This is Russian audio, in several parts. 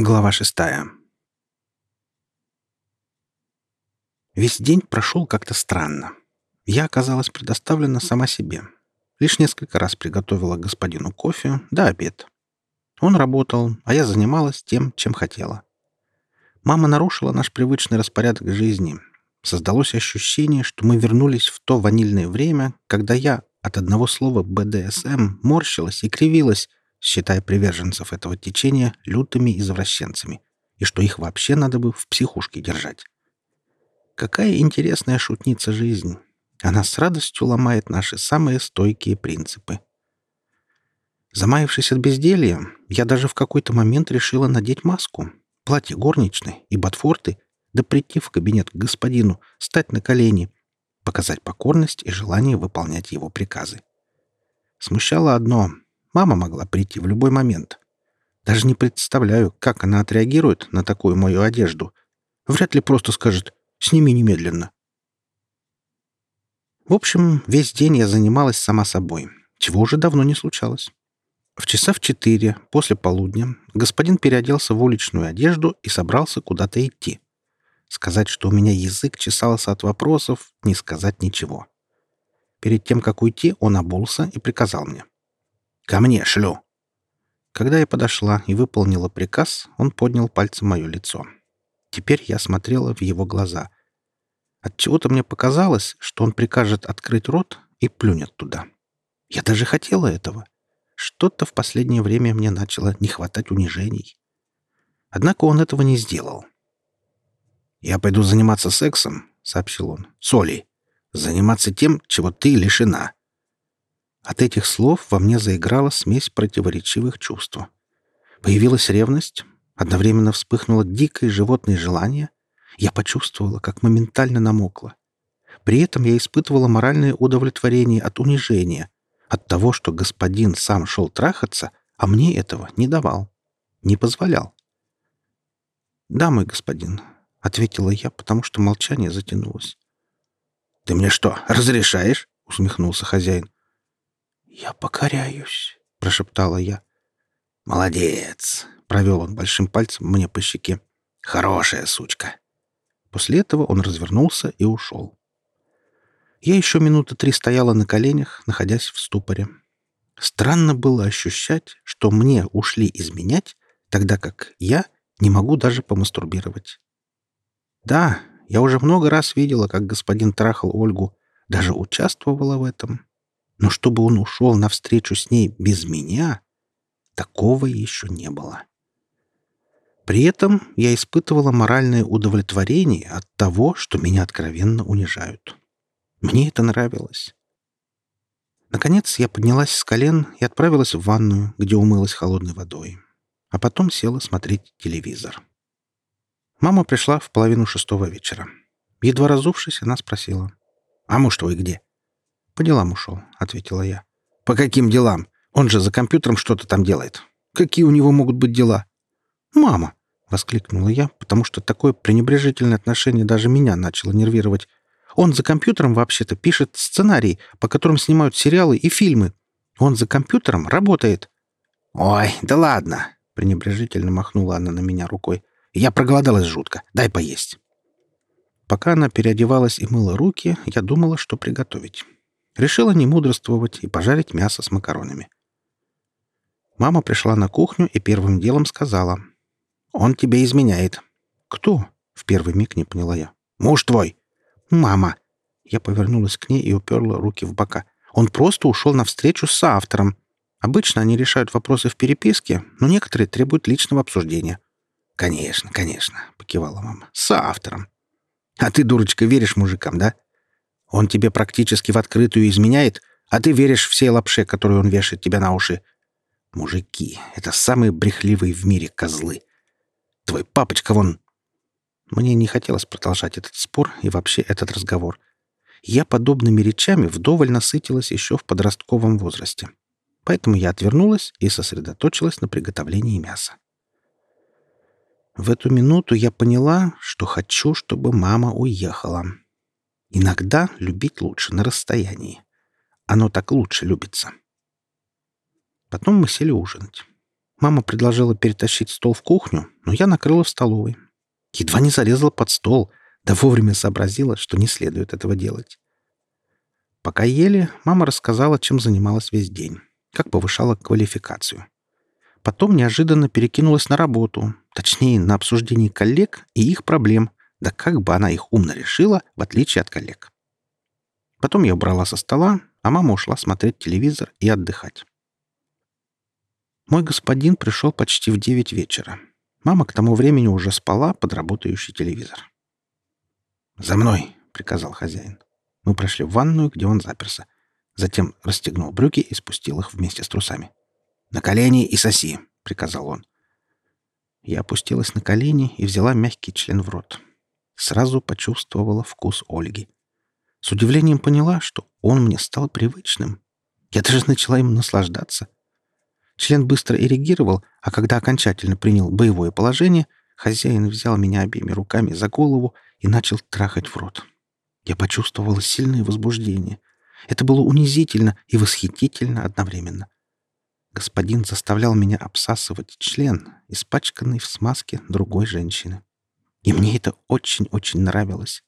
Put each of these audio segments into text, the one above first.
Глава шестая. Весь день прошел как-то странно. Я оказалась предоставлена сама себе. Лишь несколько раз приготовила господину кофе, да обед. Он работал, а я занималась тем, чем хотела. Мама нарушила наш привычный распорядок жизни. Создалось ощущение, что мы вернулись в то ванильное время, когда я от одного слова «БДСМ» морщилась и кривилась, считая приверженцев этого течения лютыми извращенцами, и что их вообще надо бы в психушке держать. Какая интересная шутница жизнь. Она с радостью ломает наши самые стойкие принципы. Замаявшись от безделья, я даже в какой-то момент решила надеть маску, платье горничной и ботфорты, да прийти в кабинет к господину, стать на колени, показать покорность и желание выполнять его приказы. Смущало одно Мама могла прийти в любой момент. Даже не представляю, как она отреагирует на такую мою одежду. Вряд ли просто скажет «сними немедленно». В общем, весь день я занималась сама собой, чего уже давно не случалось. В часа в четыре, после полудня, господин переоделся в уличную одежду и собрался куда-то идти. Сказать, что у меня язык чесался от вопросов, не сказать ничего. Перед тем, как уйти, он обулся и приказал мне. Ко мне шлю!» Когда я подошла и выполнила приказ, он поднял пальцем мое лицо. Теперь я смотрела в его глаза. Отчего-то мне показалось, что он прикажет открыть рот и плюнет туда. Я даже хотела этого. Что-то в последнее время мне начало не хватать унижений. Однако он этого не сделал. «Я пойду заниматься сексом», — сообщил он, — «Соли. Заниматься тем, чего ты лишена. От этих слов во мне заиграла смесь противоречивых чувств. Появилась ревность, одновременно вспыхнуло дикое животное желание. Я почувствовала, как моментально намокла. При этом я испытывала моральное удовлетворение от унижения, от того, что господин сам шел трахаться, а мне этого не давал, не позволял. «Да, мой господин», — ответила я, потому что молчание затянулось. «Ты мне что, разрешаешь?» — усмехнулся хозяин. «Я покоряюсь», — прошептала я. «Молодец!» — провел он большим пальцем мне по щеке. «Хорошая сучка!» После этого он развернулся и ушел. Я еще минуты три стояла на коленях, находясь в ступоре. Странно было ощущать, что мне ушли изменять, тогда как я не могу даже помастурбировать. Да, я уже много раз видела, как господин трахал Ольгу, даже участвовала в этом. Но чтобы он ушел навстречу с ней без меня, такого еще не было. При этом я испытывала моральное удовлетворение от того, что меня откровенно унижают. Мне это нравилось. Наконец я поднялась с колен и отправилась в ванную, где умылась холодной водой. А потом села смотреть телевизор. Мама пришла в половину шестого вечера. Едва разувшись, она спросила. «А муж твой где?» «По делам ушел», — ответила я. «По каким делам? Он же за компьютером что-то там делает. Какие у него могут быть дела?» «Мама!» — воскликнула я, потому что такое пренебрежительное отношение даже меня начало нервировать. «Он за компьютером вообще-то пишет сценарии, по которым снимают сериалы и фильмы. Он за компьютером работает». «Ой, да ладно!» — пренебрежительно махнула она на меня рукой. «Я проголодалась жутко. Дай поесть». Пока она переодевалась и мыла руки, я думала, что приготовить. Решила не мудрствовать и пожарить мясо с макаронами. Мама пришла на кухню и первым делом сказала. «Он тебе изменяет». «Кто?» — в первый миг не поняла я. «Муж твой». «Мама». Я повернулась к ней и уперла руки в бока. «Он просто ушел на встречу с автором. Обычно они решают вопросы в переписке, но некоторые требуют личного обсуждения». «Конечно, конечно», — покивала мама. «С автором». «А ты, дурочка, веришь мужикам, да?» Он тебе практически в открытую изменяет, а ты веришь всей лапше, которую он вешает тебе на уши. Мужики — это самые брехливые в мире козлы. Твой папочка вон... Мне не хотелось продолжать этот спор и вообще этот разговор. Я подобными речами вдоволь насытилась еще в подростковом возрасте. Поэтому я отвернулась и сосредоточилась на приготовлении мяса. В эту минуту я поняла, что хочу, чтобы мама уехала. Иногда любить лучше на расстоянии. Оно так лучше любится. Потом мы сели ужинать. Мама предложила перетащить стол в кухню, но я накрыла в столовой. Едва не зарезала под стол, да вовремя сообразила, что не следует этого делать. Пока ели, мама рассказала, чем занималась весь день, как повышала квалификацию. Потом неожиданно перекинулась на работу, точнее, на обсуждение коллег и их проблем, да как бы она их умно решила, в отличие от коллег. Потом я убрала со стола, а мама ушла смотреть телевизор и отдыхать. Мой господин пришел почти в девять вечера. Мама к тому времени уже спала под работающий телевизор. «За мной!» — приказал хозяин. Мы прошли в ванную, где он заперся. Затем расстегнул брюки и спустил их вместе с трусами. «На колени и соси!» — приказал он. Я опустилась на колени и взяла мягкий член в рот. Сразу почувствовала вкус Ольги. С удивлением поняла, что он мне стал привычным. Я даже начала им наслаждаться. Член быстро эрегировал, а когда окончательно принял боевое положение, хозяин взял меня обеими руками за голову и начал трахать в рот. Я почувствовала сильное возбуждение. Это было унизительно и восхитительно одновременно. Господин заставлял меня обсасывать член, испачканный в смазке другой женщины. И мне это очень-очень нравилось.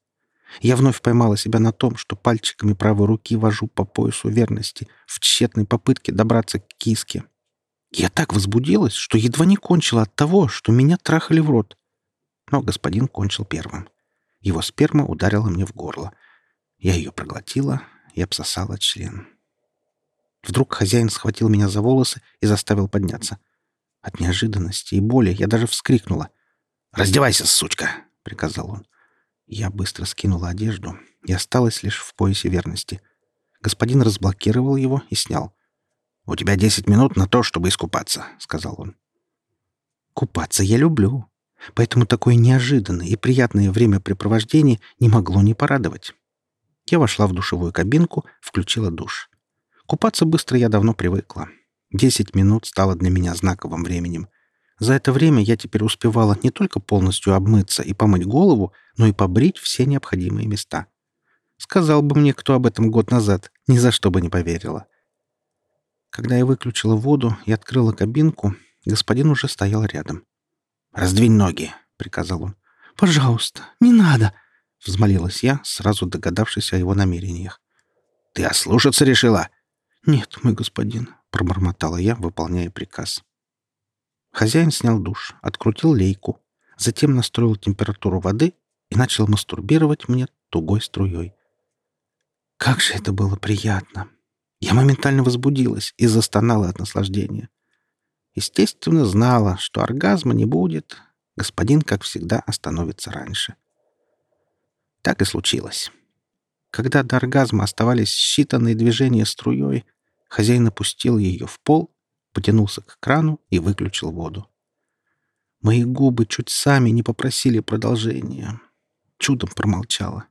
Я вновь поймала себя на том, что пальчиками правой руки вожу по поясу верности в тщетной попытке добраться к киске. Я так возбудилась, что едва не кончила от того, что меня трахали в рот. Но господин кончил первым. Его сперма ударила мне в горло. Я ее проглотила и обсосала член. Вдруг хозяин схватил меня за волосы и заставил подняться. От неожиданности и боли я даже вскрикнула. «Раздевайся, сучка!» — приказал он. Я быстро скинула одежду и осталась лишь в поясе верности. Господин разблокировал его и снял. «У тебя десять минут на то, чтобы искупаться», — сказал он. «Купаться я люблю, поэтому такое неожиданное и приятное времяпрепровождение не могло не порадовать». Я вошла в душевую кабинку, включила душ. Купаться быстро я давно привыкла. Десять минут стало для меня знаковым временем — за это время я теперь успевала не только полностью обмыться и помыть голову, но и побрить все необходимые места. Сказал бы мне кто об этом год назад, ни за что бы не поверила. Когда я выключила воду и открыла кабинку, господин уже стоял рядом. «Раздвинь ноги», — приказал он. «Пожалуйста, не надо», — взмолилась я, сразу догадавшись о его намерениях. «Ты ослушаться решила?» «Нет, мой господин», — пробормотала я, выполняя приказ. Хозяин снял душ, открутил лейку, затем настроил температуру воды и начал мастурбировать мне тугой струей. Как же это было приятно! Я моментально возбудилась и застонала от наслаждения. Естественно, знала, что оргазма не будет. Господин, как всегда, остановится раньше. Так и случилось. Когда до оргазма оставались считанные движения струей, хозяин опустил ее в пол потянулся к крану и выключил воду. Мои губы чуть сами не попросили продолжения. Чудом промолчала.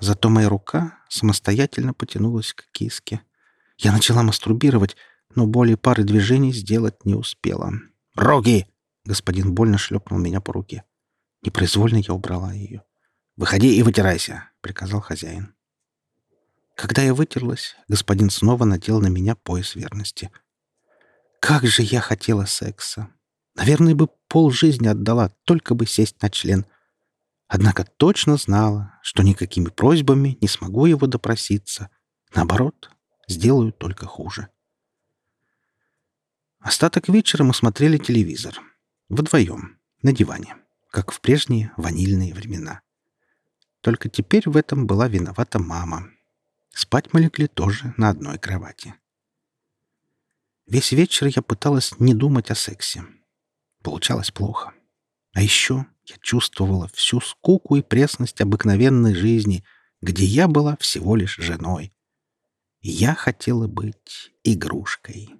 Зато моя рука самостоятельно потянулась к киске. Я начала мастурбировать, но более пары движений сделать не успела. «Роги!» — господин больно шлепнул меня по руке. Непроизвольно я убрала ее. «Выходи и вытирайся», — приказал хозяин. Когда я вытерлась, господин снова надел на меня пояс верности — как же я хотела секса! Наверное, бы полжизни отдала, только бы сесть на член. Однако точно знала, что никакими просьбами не смогу его допроситься. Наоборот, сделаю только хуже. Остаток вечера мы смотрели телевизор. Вдвоем, на диване, как в прежние ванильные времена. Только теперь в этом была виновата мама. Спать мы легли тоже на одной кровати. Весь вечер я пыталась не думать о сексе. Получалось плохо. А еще я чувствовала всю скуку и пресность обыкновенной жизни, где я была всего лишь женой. Я хотела быть игрушкой.